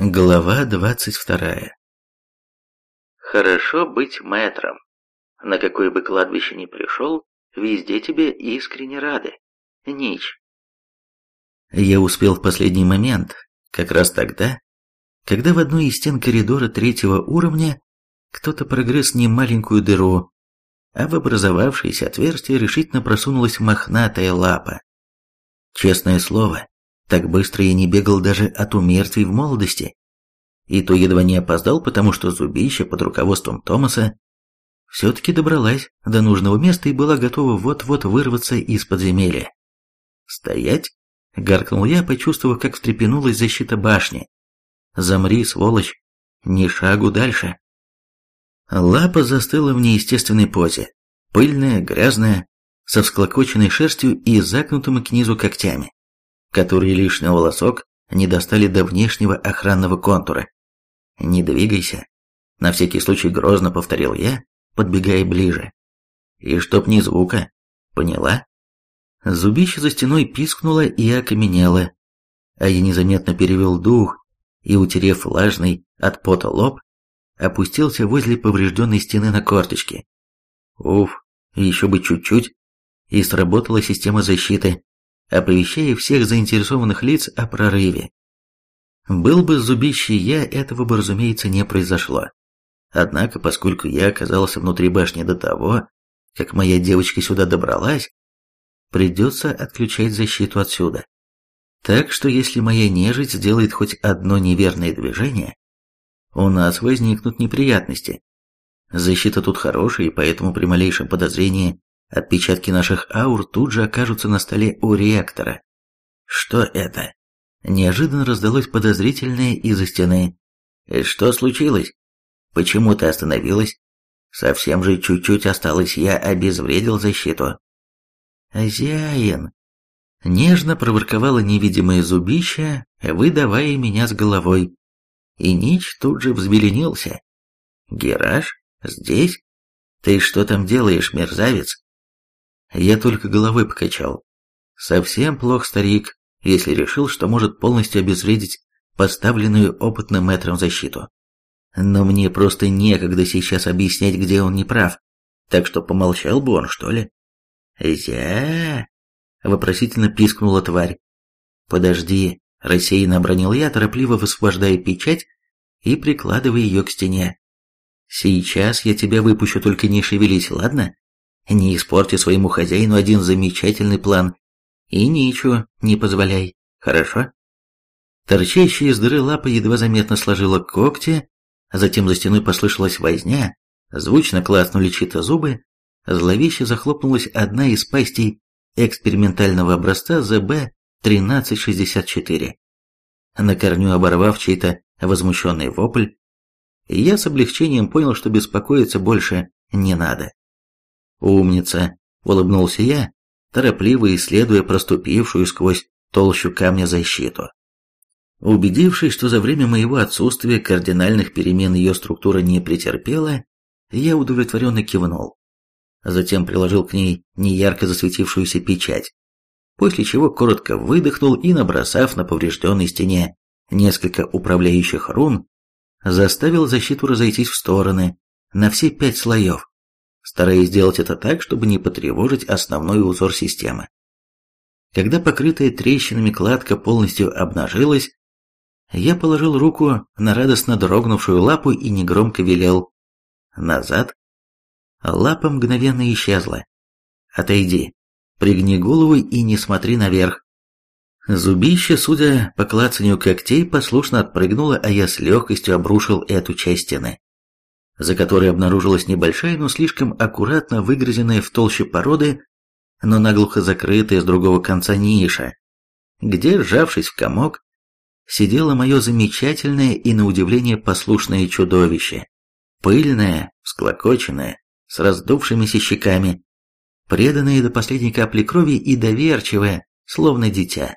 Глава двадцать вторая Хорошо быть мэтром. На какое бы кладбище ни пришел, везде тебе искренне рады. Нич. Я успел в последний момент, как раз тогда, когда в одной из стен коридора третьего уровня кто-то прогресс не маленькую дыру, а в образовавшееся отверстие решительно просунулась мохнатая лапа. Честное слово, так быстро я не бегал даже от умертвий в молодости. И то едва не опоздал, потому что зубища под руководством Томаса все-таки добралась до нужного места и была готова вот-вот вырваться из подземелья. «Стоять!» — гаркнул я, почувствовав, как встрепенулась защита башни. «Замри, сволочь! Ни шагу дальше!» Лапа застыла в неестественной позе, пыльная, грязная, со всклокоченной шерстью и загнутыми к низу когтями которые лишний волосок не достали до внешнего охранного контура. «Не двигайся», — на всякий случай грозно повторил я, подбегая ближе. «И чтоб ни звука, поняла?» Зубище за стеной пискнуло и окаменело, а я незаметно перевел дух и, утерев влажный от пота лоб, опустился возле поврежденной стены на корточки. Уф, еще бы чуть-чуть, и сработала система защиты, оповещая всех заинтересованных лиц о прорыве. Был бы зубищий я, этого бы, разумеется, не произошло. Однако, поскольку я оказался внутри башни до того, как моя девочка сюда добралась, придется отключать защиту отсюда. Так что если моя нежить сделает хоть одно неверное движение, у нас возникнут неприятности. Защита тут хорошая, и поэтому при малейшем подозрении Отпечатки наших аур тут же окажутся на столе у реактора. Что это? Неожиданно раздалось подозрительное из-за стены. «Э, что случилось? Почему ты остановилась? Совсем же чуть-чуть осталось, я обезвредил защиту. «Хозяин!» Нежно проворковало невидимое зубище, выдавая меня с головой. И Нич тут же взбеленился. «Гераш? Здесь? Ты что там делаешь, мерзавец?» Я только головой покачал. Совсем плох старик, если решил, что может полностью обезвредить поставленную опытным мэтром защиту. Но мне просто некогда сейчас объяснять, где он не прав. Так что помолчал бы он, что ли? «Зя...» — вопросительно пискнула тварь. «Подожди», — рассеянно обронил я, торопливо высвобождая печать и прикладывая ее к стене. «Сейчас я тебя выпущу, только не шевелись, ладно?» Не испорти своему хозяину один замечательный план. И ничего не позволяй, хорошо? Торчащая из дыры лапа едва заметно сложила когти, а затем за стеной послышалась возня, звучно клацнули чьи-то зубы, зловеще захлопнулась одна из пастей экспериментального образца ЗБ-1364. На корню оборвав чей-то возмущенный вопль, я с облегчением понял, что беспокоиться больше не надо. «Умница!» — улыбнулся я, торопливо исследуя проступившую сквозь толщу камня защиту. Убедившись, что за время моего отсутствия кардинальных перемен ее структура не претерпела, я удовлетворенно кивнул. Затем приложил к ней неярко засветившуюся печать, после чего коротко выдохнул и, набросав на поврежденной стене несколько управляющих рун, заставил защиту разойтись в стороны на все пять слоев стараясь сделать это так, чтобы не потревожить основной узор системы. Когда покрытая трещинами кладка полностью обнажилась, я положил руку на радостно дрогнувшую лапу и негромко велел «Назад». Лапа мгновенно исчезла. «Отойди, пригни голову и не смотри наверх». Зубище, судя по клацанию когтей, послушно отпрыгнуло, а я с легкостью обрушил эту часть стены за которой обнаружилась небольшая, но слишком аккуратно выгрызенная в толще породы, но наглухо закрытая с другого конца ниша, где, сжавшись в комок, сидело мое замечательное и, на удивление, послушное чудовище. Пыльное, всклокоченное, с раздувшимися щеками, преданное до последней капли крови и доверчивое, словно дитя,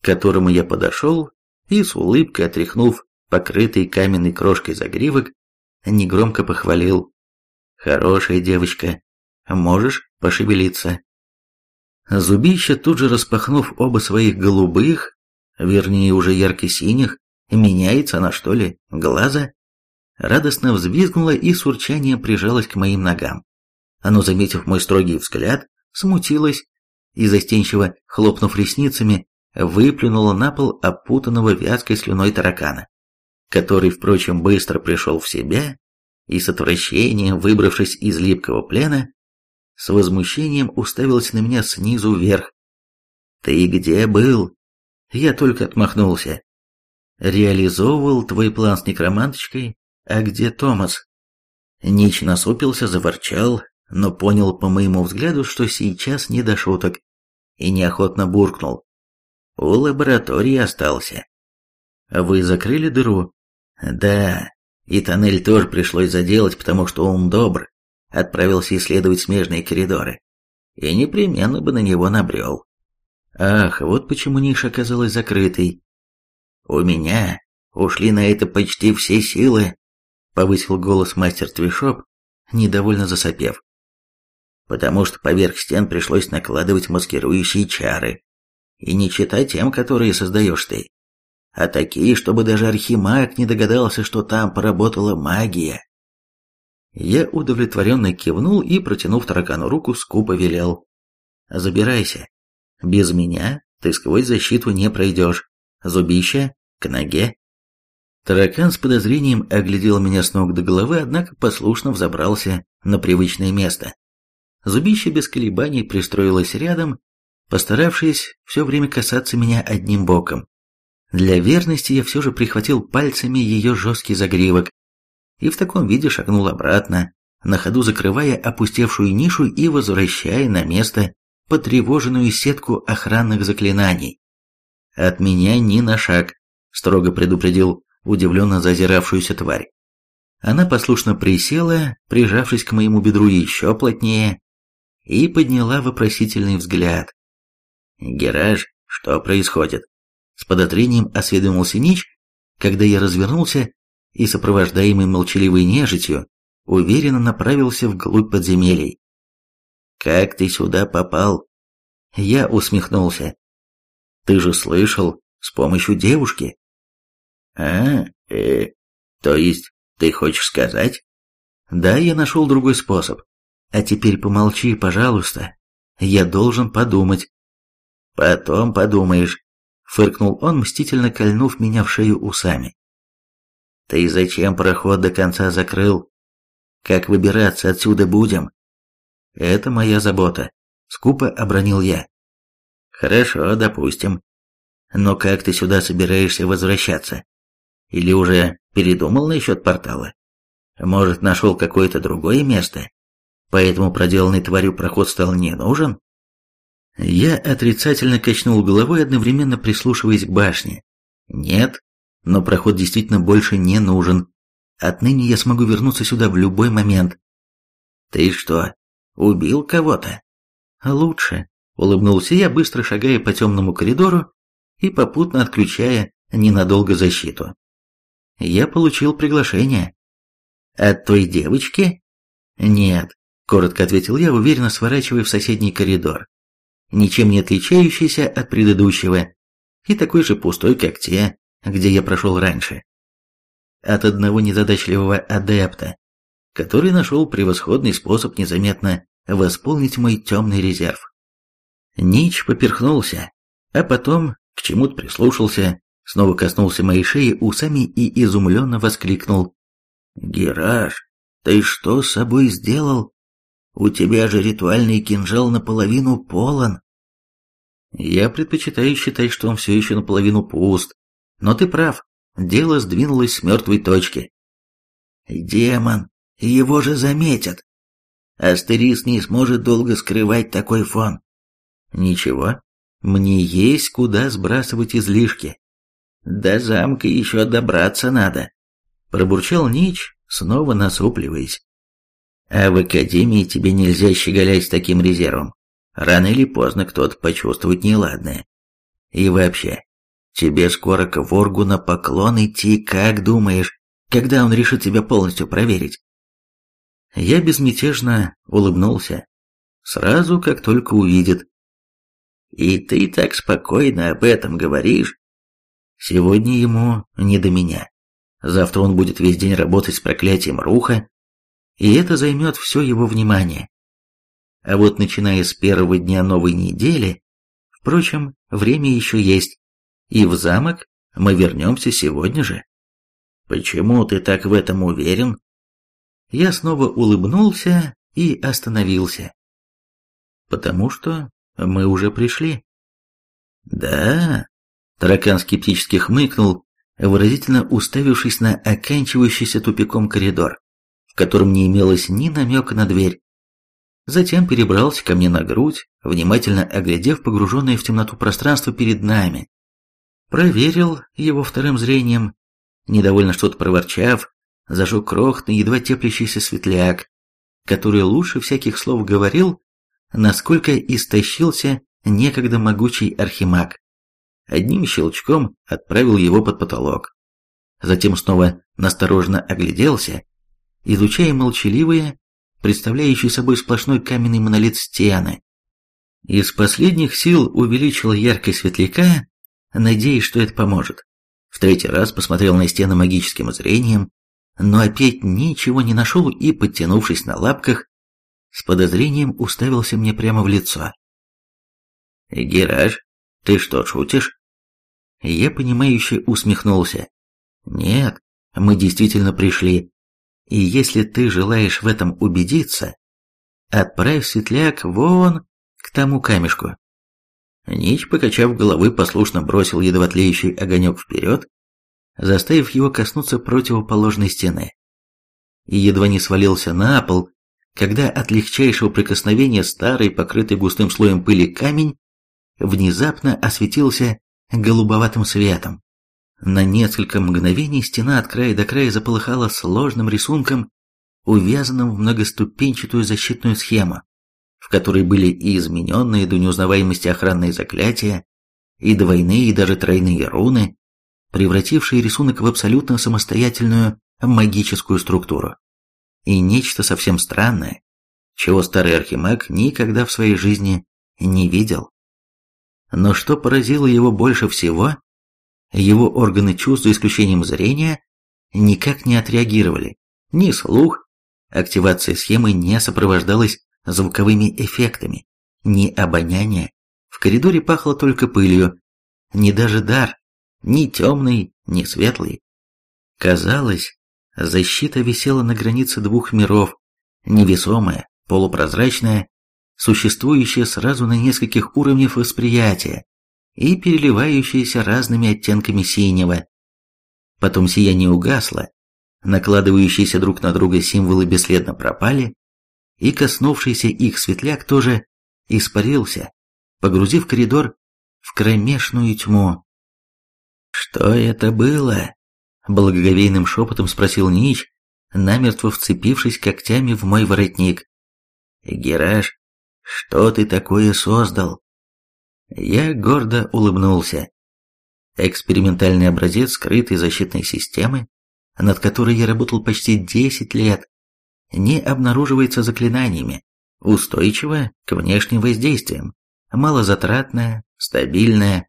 к которому я подошел и, с улыбкой отряхнув покрытый каменной крошкой загривок, негромко похвалил. «Хорошая девочка, можешь пошевелиться». Зубище, тут же распахнув оба своих голубых, вернее уже ярко-синих, Меняется она, что ли, глаза? Радостно взвизгнула и с урчанием прижалась к моим ногам. Оно, заметив мой строгий взгляд, смутилось и, застенчиво хлопнув ресницами, выплюнула на пол опутанного вязкой слюной таракана, который, впрочем, быстро пришел в себя и с отвращением, выбравшись из липкого плена, с возмущением уставился на меня снизу вверх. «Ты где был?» Я только отмахнулся. «Реализовывал твой план с некроманточкой, а где Томас?» Нич насупился, заворчал, но понял по моему взгляду, что сейчас не до шуток, и неохотно буркнул. У лаборатории остался. Вы закрыли дыру? Да, и тоннель тоже пришлось заделать, потому что ум добр. Отправился исследовать смежные коридоры. И непременно бы на него набрел. Ах, вот почему ниша оказалась закрытой. У меня ушли на это почти все силы, повысил голос мастер Твишоп, недовольно засопев потому что поверх стен пришлось накладывать маскирующие чары. И не читать тем, которые создаешь ты, а такие, чтобы даже архимаг не догадался, что там поработала магия. Я удовлетворенно кивнул и, протянув таракану руку, скупо велел. «Забирайся. Без меня ты сквозь защиту не пройдешь. Зубища, к ноге». Таракан с подозрением оглядел меня с ног до головы, однако послушно взобрался на привычное место. Зубище без колебаний пристроилось рядом, постаравшись все время касаться меня одним боком. Для верности я все же прихватил пальцами ее жесткий загривок и в таком виде шагнул обратно, на ходу закрывая опустевшую нишу и возвращая на место потревоженную сетку охранных заклинаний. «От меня ни на шаг», — строго предупредил удивленно зазиравшуюся тварь. Она послушно присела, прижавшись к моему бедру еще плотнее, и подняла вопросительный взгляд. «Гераж, что происходит?» С подозрением осведомился Нич, когда я развернулся и, сопровождаемый молчаливой нежитью, уверенно направился вглубь подземелий. «Как ты сюда попал?» Я усмехнулся. «Ты же слышал, с помощью девушки?» «А, э, то есть ты хочешь сказать?» «Да, я нашел другой способ. А теперь помолчи, пожалуйста. Я должен подумать. Потом подумаешь, фыркнул он, мстительно кольнув меня в шею усами. Ты зачем проход до конца закрыл? Как выбираться отсюда будем? Это моя забота, скупо обронил я. Хорошо, допустим. Но как ты сюда собираешься возвращаться? Или уже передумал насчет портала? Может, нашел какое-то другое место? Поэтому проделанный тварью проход стал не нужен? Я отрицательно качнул головой, одновременно прислушиваясь к башне. Нет, но проход действительно больше не нужен. Отныне я смогу вернуться сюда в любой момент. Ты что, убил кого-то? Лучше, улыбнулся я, быстро шагая по темному коридору и попутно отключая ненадолго защиту. Я получил приглашение. От той девочки? Нет, Коротко ответил я, уверенно сворачивая в соседний коридор, ничем не отличающийся от предыдущего, и такой же пустой, как те, где я прошел раньше. От одного незадачливого адепта, который нашел превосходный способ незаметно восполнить мой темный резерв. Нич поперхнулся, а потом к чему-то прислушался, снова коснулся моей шеи усами и изумленно воскликнул. «Гераш, ты что с собой сделал?» У тебя же ритуальный кинжал наполовину полон. Я предпочитаю считать, что он все еще наполовину пуст. Но ты прав, дело сдвинулось с мертвой точки. Демон, его же заметят. Астерис не сможет долго скрывать такой фон. Ничего, мне есть куда сбрасывать излишки. До замка еще добраться надо. Пробурчал Нич, снова насупливаясь. А в академии тебе нельзя щеголять с таким резервом. Рано или поздно кто-то почувствует неладное. И вообще, тебе скоро к Воргу на поклон идти, как думаешь, когда он решит тебя полностью проверить? Я безмятежно улыбнулся. Сразу, как только увидит. И ты так спокойно об этом говоришь. Сегодня ему не до меня. Завтра он будет весь день работать с проклятием руха, и это займет все его внимание. А вот начиная с первого дня новой недели, впрочем, время еще есть, и в замок мы вернемся сегодня же. Почему ты так в этом уверен? Я снова улыбнулся и остановился. Потому что мы уже пришли. Да, таракан скептически хмыкнул, выразительно уставившись на оканчивающийся тупиком коридор, в котором не имелось ни намека на дверь. Затем перебрался ко мне на грудь, внимательно оглядев погруженное в темноту пространство перед нами. Проверил его вторым зрением, недовольно что-то проворчав, зажег крохотный, едва теплящийся светляк, который лучше всяких слов говорил, насколько истощился некогда могучий архимаг. Одним щелчком отправил его под потолок. Затем снова настороженно огляделся, изучая молчаливые, представляющие собой сплошной каменный монолит стены. Из последних сил увеличил яркость светляка, надеясь, что это поможет. В третий раз посмотрел на стены магическим зрением, но опять ничего не нашел и, подтянувшись на лапках, с подозрением уставился мне прямо в лицо. «Гераж, ты что, шутишь?» Я понимающе усмехнулся. «Нет, мы действительно пришли. И если ты желаешь в этом убедиться, отправь светляк вон к тому камешку». Нич, покачав головой, послушно бросил едва тлеющий огонек вперед, заставив его коснуться противоположной стены. И едва не свалился на пол, когда от легчайшего прикосновения старый, покрытый густым слоем пыли камень, внезапно осветился голубоватым светом. На несколько мгновений стена от края до края заполыхала сложным рисунком, увязанным в многоступенчатую защитную схему, в которой были и измененные до неузнаваемости охранные заклятия, и двойные, и даже тройные руны, превратившие рисунок в абсолютно самостоятельную магическую структуру. И нечто совсем странное, чего старый архимаг никогда в своей жизни не видел. Но что поразило его больше всего, его органы чувств, за исключением зрения, никак не отреагировали. Ни слух, активация схемы не сопровождалась звуковыми эффектами, ни обоняние. В коридоре пахло только пылью, ни даже дар, ни темный, ни светлый. Казалось, защита висела на границе двух миров, невесомая, полупрозрачная, существующая сразу на нескольких уровнях восприятия и переливающаяся разными оттенками синего. Потом сияние угасло, накладывающиеся друг на друга символы бесследно пропали, и коснувшийся их светляк тоже испарился, погрузив коридор в кромешную тьму. «Что это было?» — благоговейным шепотом спросил Нич, намертво вцепившись когтями в мой воротник. «Гераш, что ты такое создал?» Я гордо улыбнулся. Экспериментальный образец скрытой защитной системы, над которой я работал почти 10 лет, не обнаруживается заклинаниями, устойчиво к внешним воздействиям, малозатратная, стабильная,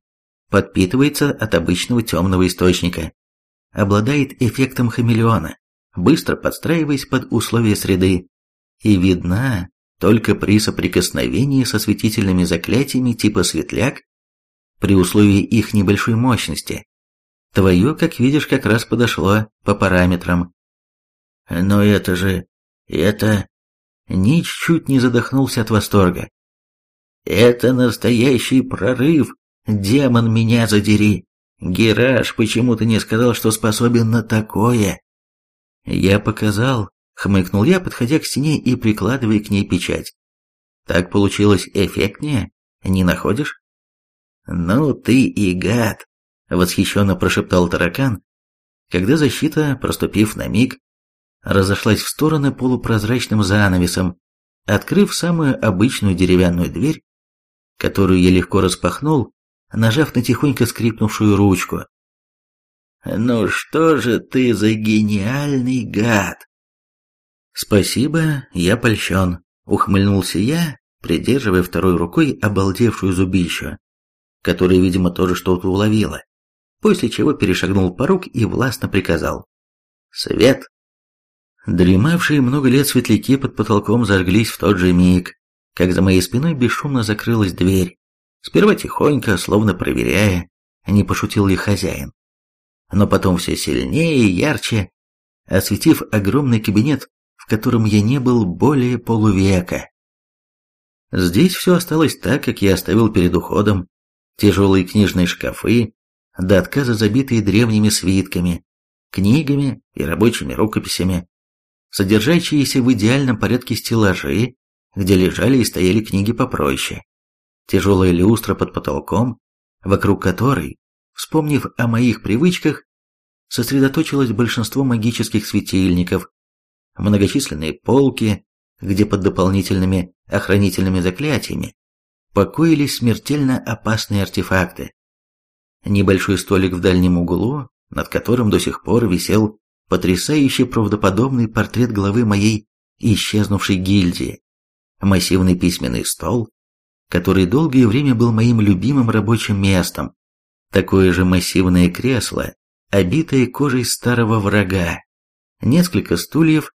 подпитывается от обычного темного источника, обладает эффектом хамелеона, быстро подстраиваясь под условия среды, и видна только при соприкосновении со светительными заклятиями типа светляк, при условии их небольшой мощности. Твое, как видишь, как раз подошло по параметрам. Но это же... это... Нич чуть не задохнулся от восторга. Это настоящий прорыв Демон меня задери! Гераш почему-то не сказал, что способен на такое. Я показал, хмыкнул я, подходя к стене и прикладывая к ней печать. Так получилось эффектнее, не находишь? Ну ты и гад, восхищенно прошептал таракан, когда защита, проступив на миг, разошлась в стороны полупрозрачным занавесом, открыв самую обычную деревянную дверь, которую я легко распахнул нажав на тихонько скрипнувшую ручку. «Ну что же ты за гениальный гад!» «Спасибо, я польщен», — ухмыльнулся я, придерживая второй рукой обалдевшую зубищу, которая, видимо, тоже что-то уловила. после чего перешагнул порог и властно приказал. «Свет!» Дремавшие много лет светляки под потолком зажглись в тот же миг, как за моей спиной бесшумно закрылась дверь, сперва тихонько, словно проверяя, не пошутил ли хозяин. Но потом все сильнее и ярче, осветив огромный кабинет, в котором я не был более полувека. Здесь все осталось так, как я оставил перед уходом. Тяжелые книжные шкафы, до отказа забитые древними свитками, книгами и рабочими рукописями, содержащиеся в идеальном порядке стеллажи, где лежали и стояли книги попроще, тяжелая люстра под потолком, вокруг которой, вспомнив о моих привычках, сосредоточилось большинство магических светильников, многочисленные полки, где под дополнительными охранительными заклятиями покоились смертельно опасные артефакты. Небольшой столик в дальнем углу, над которым до сих пор висел потрясающий правдоподобный портрет главы моей исчезнувшей гильдии, массивный письменный стол, который долгое время был моим любимым рабочим местом, такое же массивное кресло, обитое кожей старого врага, несколько стульев,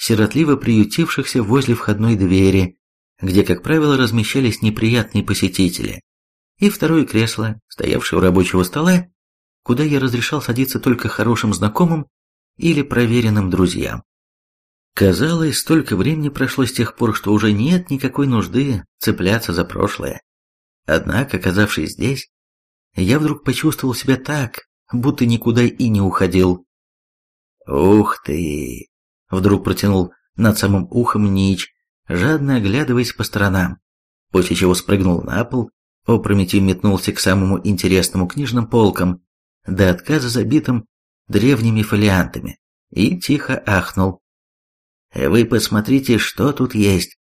сиротливо приютившихся возле входной двери, где, как правило, размещались неприятные посетители, и второе кресло, стоявшее у рабочего стола, куда я разрешал садиться только хорошим знакомым или проверенным друзьям. Казалось, столько времени прошло с тех пор, что уже нет никакой нужды цепляться за прошлое. Однако, оказавшись здесь, я вдруг почувствовал себя так, будто никуда и не уходил. «Ух ты!» — вдруг протянул над самым ухом Нич, жадно оглядываясь по сторонам, после чего спрыгнул на пол, опрометью метнулся к самому интересному книжным полкам, до отказа забитым древними фолиантами, и тихо ахнул. Вы посмотрите, что тут есть.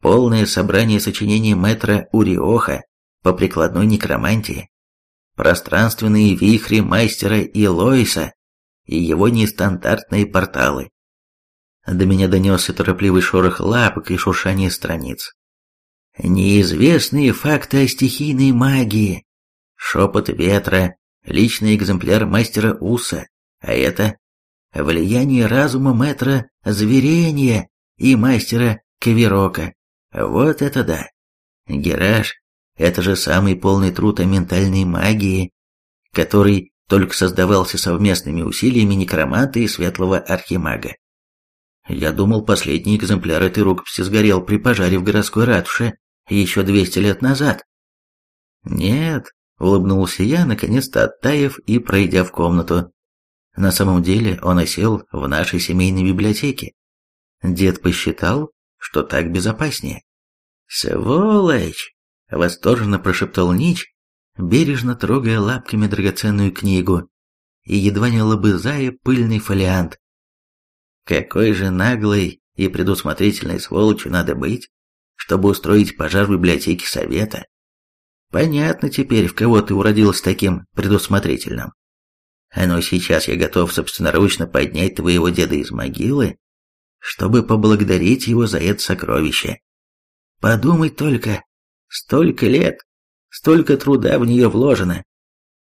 Полное собрание сочинений мэтра Уриоха по прикладной некромантии. Пространственные вихри мастера Илоиса и его нестандартные порталы. До меня донесся торопливый шорох лапок и шуршание страниц. Неизвестные факты о стихийной магии. Шепот ветра, личный экземпляр мастера Уса, а это влияние разума мэтра зверения и мастера Каверока. Вот это да. Гераш – это же самый полный труд о ментальной магии, который только создавался совместными усилиями некроманта и светлого архимага. Я думал, последний экземпляр этой рукописи сгорел при пожаре в городской ратуше еще 200 лет назад. Нет, улыбнулся я, наконец-то оттаив и пройдя в комнату. На самом деле он осел в нашей семейной библиотеке. Дед посчитал, что так безопаснее. «Сволочь!» — восторженно прошептал Нич, бережно трогая лапками драгоценную книгу и едва не лобызая пыльный фолиант. «Какой же наглой и предусмотрительной сволочью надо быть, чтобы устроить пожар в библиотеке совета? Понятно теперь, в кого ты уродился таким предусмотрительным. Но сейчас я готов собственноручно поднять твоего деда из могилы, чтобы поблагодарить его за это сокровище. Подумай только, столько лет, столько труда в нее вложено.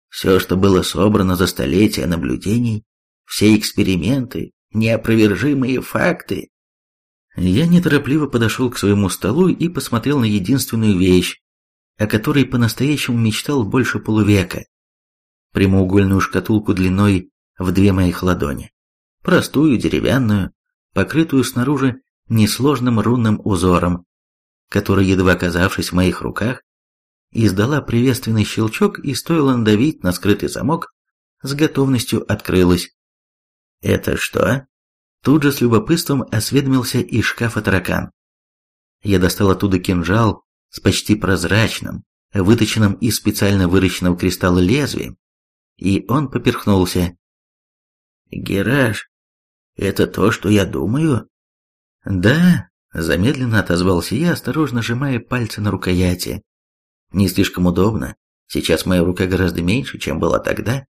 Все, что было собрано за столетия наблюдений, все эксперименты, неопровержимые факты. Я неторопливо подошел к своему столу и посмотрел на единственную вещь, о которой по-настоящему мечтал больше полувека прямоугольную шкатулку длиной в две моих ладони. Простую, деревянную, покрытую снаружи несложным рунным узором, который, едва оказавшись в моих руках, издала приветственный щелчок и стоило надавить на скрытый замок, с готовностью открылась. «Это что?» Тут же с любопытством осведомился из шкафа таракан. Я достал оттуда кинжал с почти прозрачным, выточенным из специально выращенного кристалла лезвием, и он поперхнулся. «Гераш, это то, что я думаю?» «Да», — замедленно отозвался я, осторожно сжимая пальцы на рукояти. «Не слишком удобно. Сейчас моя рука гораздо меньше, чем была тогда,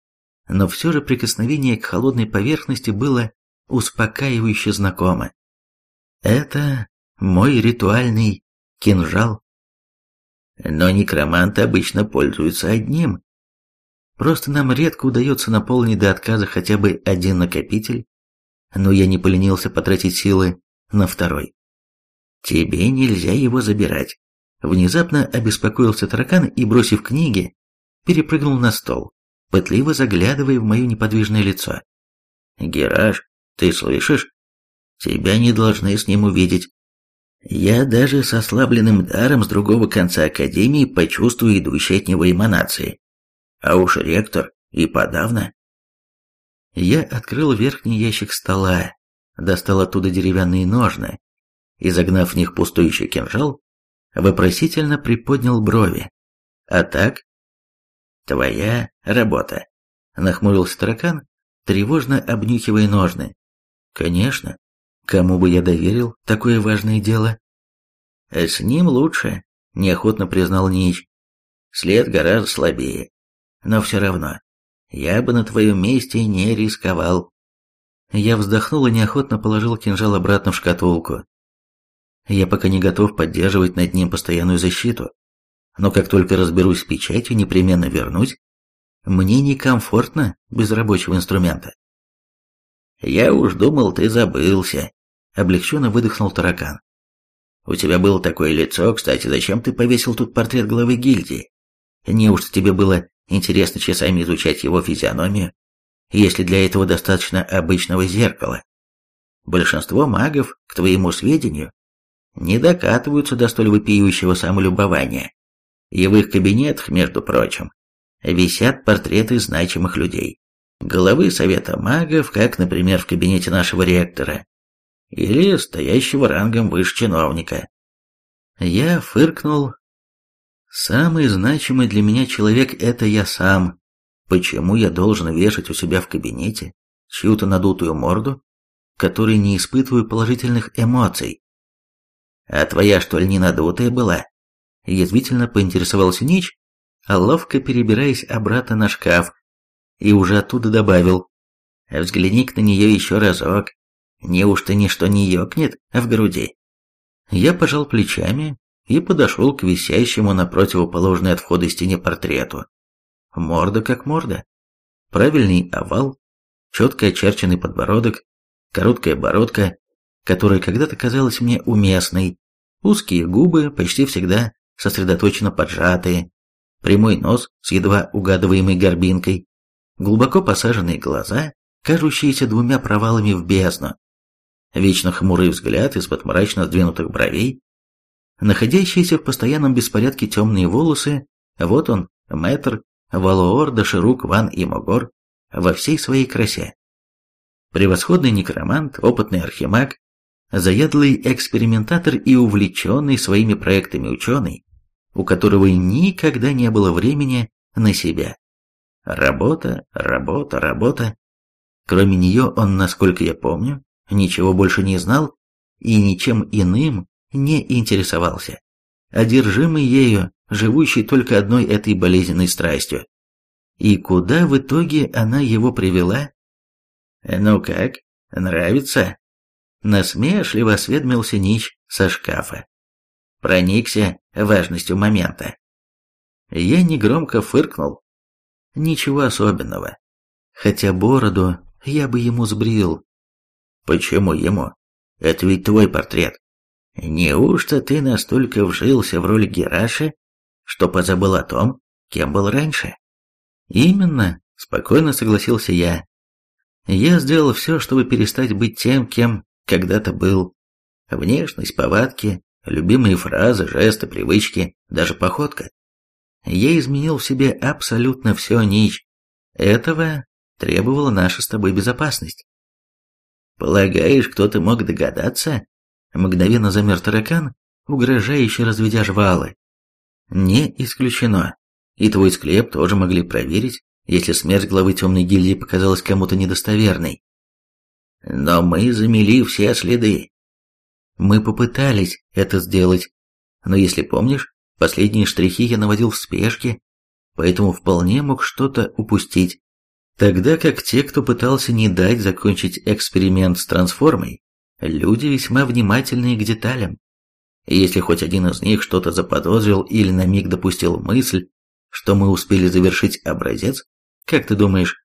но все же прикосновение к холодной поверхности было успокаивающе знакомо. Это мой ритуальный кинжал. Но некроманты обычно пользуются одним, Просто нам редко удается наполнить до отказа хотя бы один накопитель, но я не поленился потратить силы на второй. Тебе нельзя его забирать. Внезапно обеспокоился таракан и, бросив книги, перепрыгнул на стол, пытливо заглядывая в мое неподвижное лицо. «Гераш, ты слышишь? Тебя не должны с ним увидеть. Я даже с ослабленным даром с другого конца Академии почувствую идущие от него эманации. А уж ректор и подавно. Я открыл верхний ящик стола, достал оттуда деревянные ножны и, загнав в них пустующий кинжал, вопросительно приподнял брови. А так? Твоя работа. Нахмурился таракан, тревожно обнюхивая ножны. Конечно, кому бы я доверил такое важное дело? С ним лучше, неохотно признал Нич. След гораздо слабее. Но все равно, я бы на твоем месте не рисковал. Я вздохнул и неохотно положил кинжал обратно в шкатулку. Я пока не готов поддерживать над ним постоянную защиту, но как только разберусь с печатью, непременно вернусь. Мне некомфортно без рабочего инструмента. Я уж думал, ты забылся, облегченно выдохнул таракан. У тебя было такое лицо, кстати, зачем ты повесил тут портрет главы гильдии? Неужто тебе было интересно часами изучать его физиономию, если для этого достаточно обычного зеркала? Большинство магов, к твоему сведению, не докатываются до столь вопиющего самолюбования. И в их кабинетах, между прочим, висят портреты значимых людей. Главы Совета магов, как, например, в кабинете нашего ректора, или стоящего рангом выше чиновника. Я фыркнул. Самый значимый для меня человек – это я сам. Почему я должен вешать у себя в кабинете чью-то надутую морду, которой не испытываю положительных эмоций? А твоя, что ли, не надутая была? Язвительно поинтересовался Нич, а ловко перебираясь обратно на шкаф, и уже оттуда добавил. Взгляни-ка на нее еще разок. Неужто ничто не ёкнет в груди? Я пожал плечами и подошел к висящему на противоположной от входа стене портрету. Морда как морда. Правильный овал, четко очерченный подбородок, короткая бородка, которая когда-то казалась мне уместной, Узкие губы, почти всегда сосредоточенно поджатые, прямой нос с едва угадываемой горбинкой, глубоко посаженные глаза, кажущиеся двумя провалами в бездну, вечно хмурый взгляд из-под мрачно сдвинутых бровей, находящиеся в постоянном беспорядке темные волосы, вот он, мэтр, Валоор, Даширук, Ван и Могор, во всей своей красе. Превосходный некромант, опытный архимаг, заядлый экспериментатор и увлеченный своими проектами ученый, у которого никогда не было времени на себя. Работа, работа, работа. Кроме нее он, насколько я помню, ничего больше не знал и ничем иным не интересовался. Одержимый ею, живущий только одной этой болезненной страстью. И куда в итоге она его привела? «Ну как, нравится?» Насмешливо осведомился Нич со шкафа. Проникся важностью момента. Я негромко фыркнул. Ничего особенного. Хотя бороду я бы ему сбрил. Почему ему? Это ведь твой портрет. Неужто ты настолько вжился в роль Гераши, что позабыл о том, кем был раньше? Именно, спокойно согласился я. Я сделал все, чтобы перестать быть тем, кем когда-то был. Внешность, повадки, любимые фразы, жесты, привычки, даже походка. Я изменил в себе абсолютно все, Нич. Этого требовала наша с тобой безопасность. Полагаешь, кто-то мог догадаться? Мгновенно замер таракан, угрожающе разведя жвалы. Не исключено. И твой склеп тоже могли проверить, если смерть главы темной гильдии показалась кому-то недостоверной. Но мы замели все следы. Мы попытались это сделать, но если помнишь, последние штрихи я наводил в спешке, поэтому вполне мог что-то упустить. Тогда как те, кто пытался не дать закончить эксперимент с трансформой, люди весьма внимательные к деталям. Если хоть один из них что-то заподозрил или на миг допустил мысль, что мы успели завершить образец, Как ты думаешь,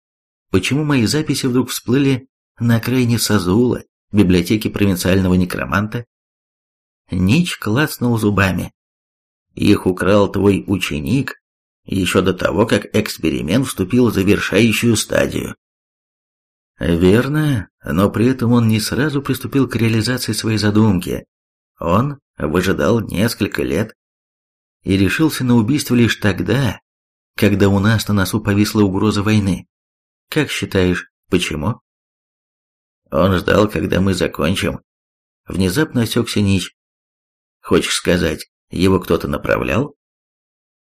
почему мои записи вдруг всплыли на окраине Сазула, библиотеки провинциального некроманта? Нич клацнул зубами. Их украл твой ученик еще до того, как эксперимент вступил в завершающую стадию. Верно, но при этом он не сразу приступил к реализации своей задумки. Он выжидал несколько лет и решился на убийство лишь тогда, когда у нас на носу повисла угроза войны. Как считаешь, почему? Он ждал, когда мы закончим. Внезапно осекся Нич. Хочешь сказать, его кто-то направлял?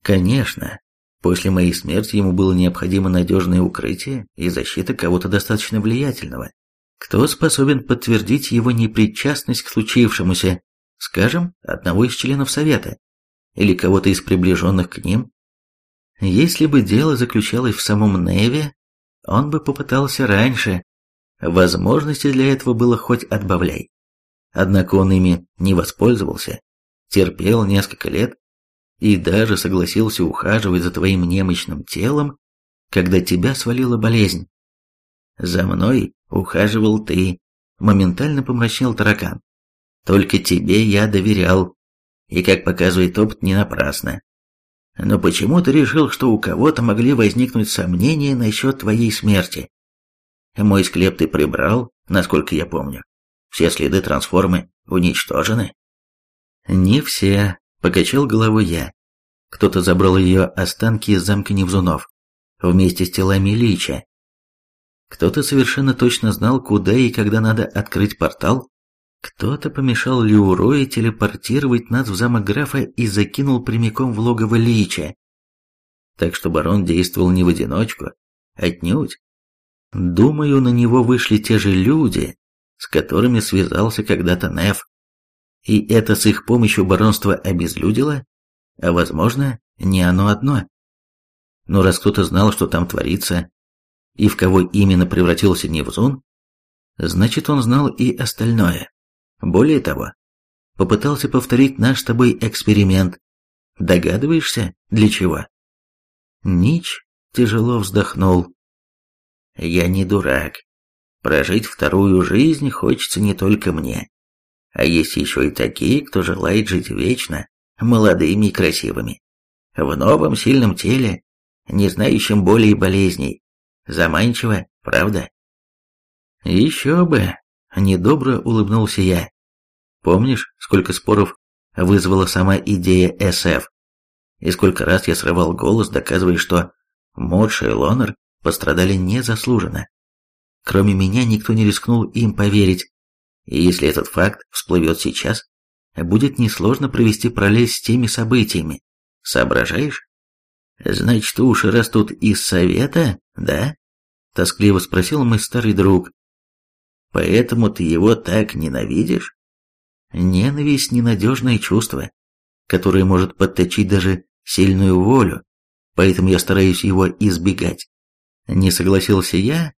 Конечно. После моей смерти ему было необходимо надежное укрытие и защита кого-то достаточно влиятельного, кто способен подтвердить его непричастность к случившемуся, скажем, одного из членов Совета или кого-то из приближенных к ним. Если бы дело заключалось в самом Неве, он бы попытался раньше. Возможности для этого было хоть отбавляй. Однако он ими не воспользовался, терпел несколько лет и даже согласился ухаживать за твоим немощным телом, когда тебя свалила болезнь. За мной ухаживал ты, моментально помрачнел таракан. Только тебе я доверял, и, как показывает опыт, не напрасно. Но почему ты решил, что у кого-то могли возникнуть сомнения насчет твоей смерти? Мой склеп ты прибрал, насколько я помню. Все следы трансформы уничтожены. Не все, покачал головой я. Кто-то забрал ее останки из замка Невзунов, вместе с телами Лича. Кто-то совершенно точно знал, куда и когда надо открыть портал, кто-то помешал Леурое телепортировать нас в замок графа и закинул прямиком в логово Лича. Так что барон действовал не в одиночку, отнюдь. Думаю, на него вышли те же люди, с которыми связался когда-то Неф. И это с их помощью баронство обезлюдило, а возможно, не оно одно. Но раз кто-то знал, что там творится, и в кого именно превратился Невзун, значит он знал и остальное. Более того, попытался повторить наш с тобой эксперимент. Догадываешься, для чего? Нич тяжело вздохнул. Я не дурак. Прожить вторую жизнь хочется не только мне. А есть еще и такие, кто желает жить вечно, молодыми и красивыми. В новом сильном теле, не знающем боли и болезней. Заманчиво, правда? Еще бы, Недобро улыбнулся я. Помнишь, сколько споров вызвала сама идея СФ? И сколько раз я срывал голос, доказывая, что Модж и Лонер пострадали незаслуженно. Кроме меня никто не рискнул им поверить. И если этот факт всплывет сейчас, будет несложно провести параллель с теми событиями. Соображаешь? Значит, уши растут из совета, да? Тоскливо спросил мой старый друг, Поэтому ты его так ненавидишь? Ненависть – ненадежное чувство, которое может подточить даже сильную волю, поэтому я стараюсь его избегать. Не согласился я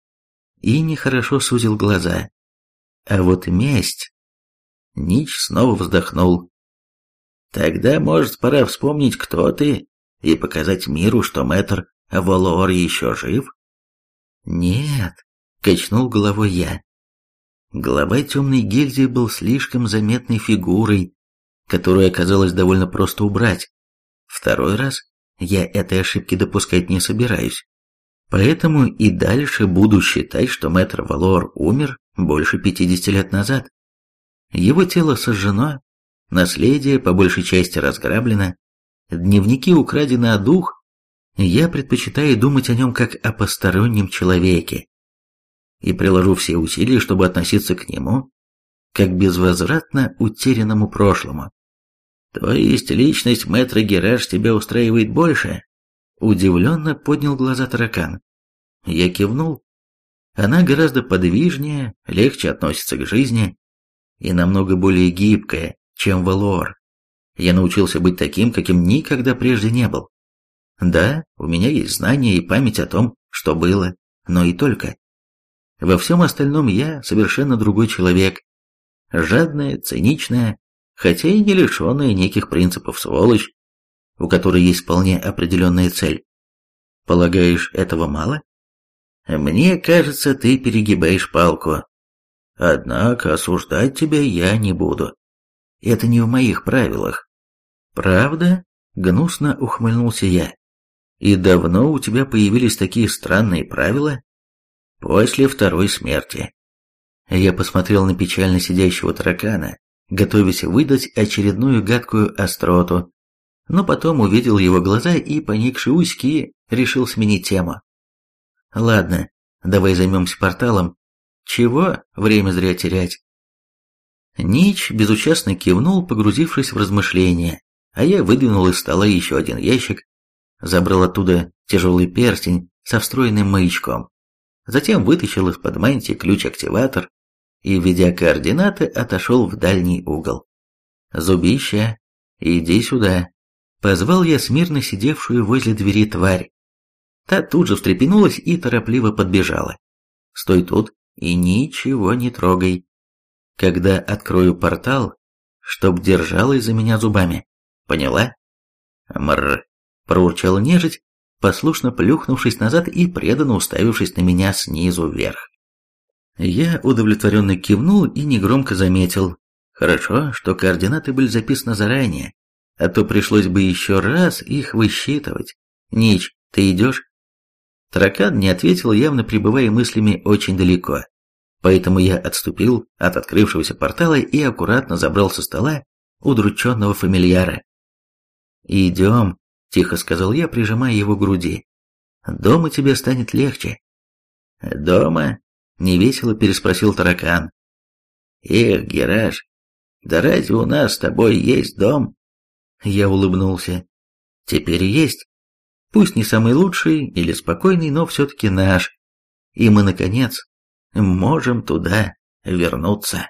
и нехорошо сузил глаза. А вот месть... Нич снова вздохнул. Тогда, может, пора вспомнить, кто ты, и показать миру, что мэтр Волор еще жив? Нет, качнул головой я. Глава темной гильдии был слишком заметной фигурой, которую оказалось довольно просто убрать. Второй раз я этой ошибки допускать не собираюсь. Поэтому и дальше буду считать, что мэтр Валор умер больше 50 лет назад. Его тело сожжено, наследие по большей части разграблено, дневники украдены, а дух... Я предпочитаю думать о нем как о постороннем человеке, и приложу все усилия, чтобы относиться к нему как безвозвратно утерянному прошлому. То есть личность мэтра Гераш тебя устраивает больше? Удивленно поднял глаза таракан. Я кивнул. Она гораздо подвижнее, легче относится к жизни и намного более гибкая, чем Валор. Я научился быть таким, каким никогда прежде не был. Да, у меня есть знания и память о том, что было, но и только. Во всем остальном я совершенно другой человек. Жадная, циничная, хотя и не лишенная неких принципов сволочь, у которой есть вполне определенная цель. Полагаешь, этого мало? Мне кажется, ты перегибаешь палку. Однако осуждать тебя я не буду. Это не в моих правилах. Правда? Гнусно ухмыльнулся я. И давно у тебя появились такие странные правила? После второй смерти. Я посмотрел на печально сидящего таракана, готовясь выдать очередную гадкую остроту, но потом увидел его глаза и, поникшие усики, решил сменить тему. Ладно, давай займемся порталом. Чего время зря терять? Нич безучастно кивнул, погрузившись в размышления, а я выдвинул из стола еще один ящик, забрал оттуда тяжелый перстень со встроенным маячком, затем вытащил из-под мантии ключ-активатор и, введя координаты, отошел в дальний угол. «Зубища, иди сюда!» Позвал я смирно сидевшую возле двери тварь. Та тут же встрепенулась и торопливо подбежала. «Стой тут и ничего не трогай. Когда открою портал, чтоб держалась за меня зубами. Поняла?» «Мррр!» – проурчал нежить, послушно плюхнувшись назад и преданно уставившись на меня снизу вверх. Я удовлетворенно кивнул и негромко заметил. Хорошо, что координаты были записаны заранее, а то пришлось бы еще раз их высчитывать. Нич, ты идешь? Таракан не ответил, явно пребывая мыслями очень далеко. Поэтому я отступил от открывшегося портала и аккуратно забрал со стола удрученного фамильяра. «Идем», — тихо сказал я, прижимая его к груди. «Дома тебе станет легче». «Дома?» — невесело переспросил таракан. «Эх, Гераш, да разве у нас с тобой есть дом?» Я улыбнулся. «Теперь есть. Пусть не самый лучший или спокойный, но все-таки наш. И мы, наконец, можем туда вернуться».